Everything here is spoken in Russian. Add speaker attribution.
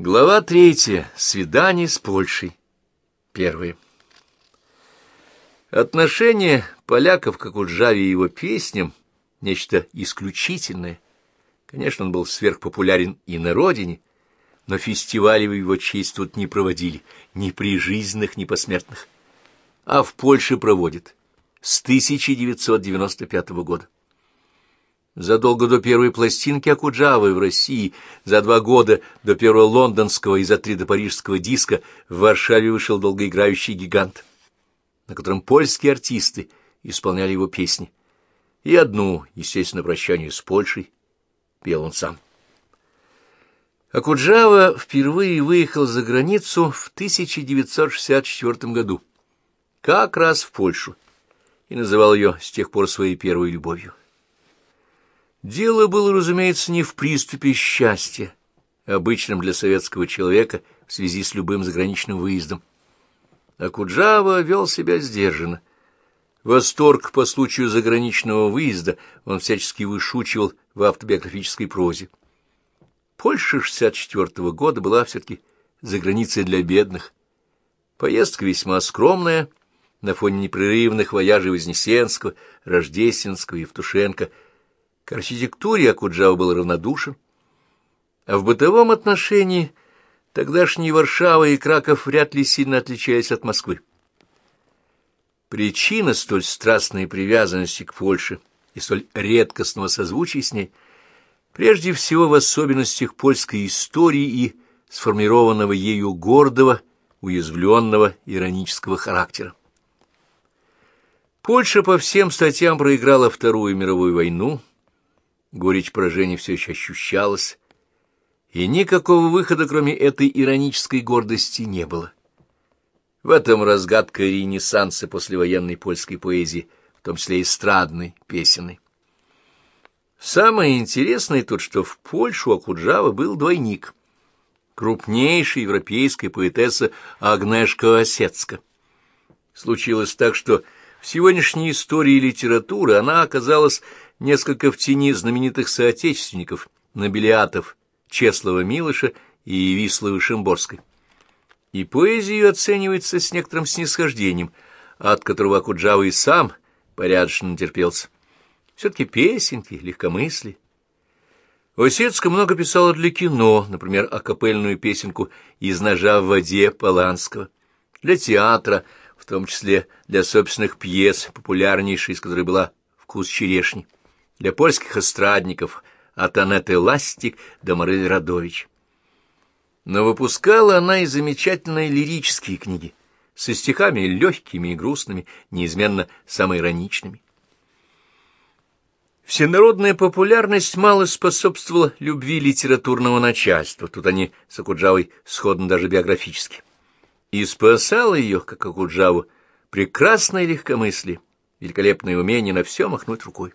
Speaker 1: Глава третья. Свидание с Польшей. Первое. Отношение поляков к Акуджаве и его песням — нечто исключительное. Конечно, он был сверхпопулярен и на родине, но фестивали в его честь тут не проводили, ни прижизненных, ни посмертных. А в Польше проводят с 1995 года. Задолго до первой пластинки Акуджавы в России, за два года до первого лондонского и за три до парижского диска в Варшаве вышел долгоиграющий гигант, на котором польские артисты исполняли его песни. И одну, естественно, прощание с Польшей, пел он сам. Акуджава впервые выехал за границу в 1964 году, как раз в Польшу, и называл ее с тех пор своей первой любовью. Дело было, разумеется, не в приступе счастья, обычном для советского человека в связи с любым заграничным выездом. Акуджава вел себя сдержанно. Восторг по случаю заграничного выезда он всячески вышучивал в автобиографической прозе. Польша 64 -го года была все-таки за границей для бедных. Поездка весьма скромная, на фоне непрерывных вояжей Вознесенского, Рождественского, Евтушенко — к архитектуре Акуджава был равнодушен, а в бытовом отношении тогдашние Варшава и Краков вряд ли сильно отличались от Москвы. Причина столь страстной привязанности к Польше и столь редкостного созвучия с ней прежде всего в особенностях польской истории и сформированного ею гордого, уязвленного иронического характера. Польша по всем статьям проиграла Вторую мировую войну, Горечь поражения все еще ощущалась, и никакого выхода, кроме этой иронической гордости, не было. В этом разгадка ренессанса послевоенной польской поэзии, в том числе эстрадной, песенной. Самое интересное тут, что в Польшу Акуджава был двойник, крупнейшая европейская поэтесса Агнешка Осецка. Случилось так, что в сегодняшней истории литературы она оказалась несколько в тени знаменитых соотечественников, нобелиатов Чеслова Милыша и Висловы Шимборской. И поэзию оценивается с некоторым снисхождением, от которого Акуджава и сам порядочно натерпелся. Все-таки песенки, легкомыслие. Осецка много писала для кино, например, акапельную песенку «Из ножа в воде» Поланского, для театра, в том числе для собственных пьес, популярнейшей из которой была «Вкус черешни» для польских эстрадников от Анетты Ластик до Морель Радович. Но выпускала она и замечательные лирические книги со стихами легкими и грустными, неизменно самоироничными. Всенародная популярность мало способствовала любви литературного начальства, тут они с Акуджавой сходны даже биографически. И спасало ее, как Акуджаву, прекрасное легкомыслие, великолепное умение на все махнуть рукой.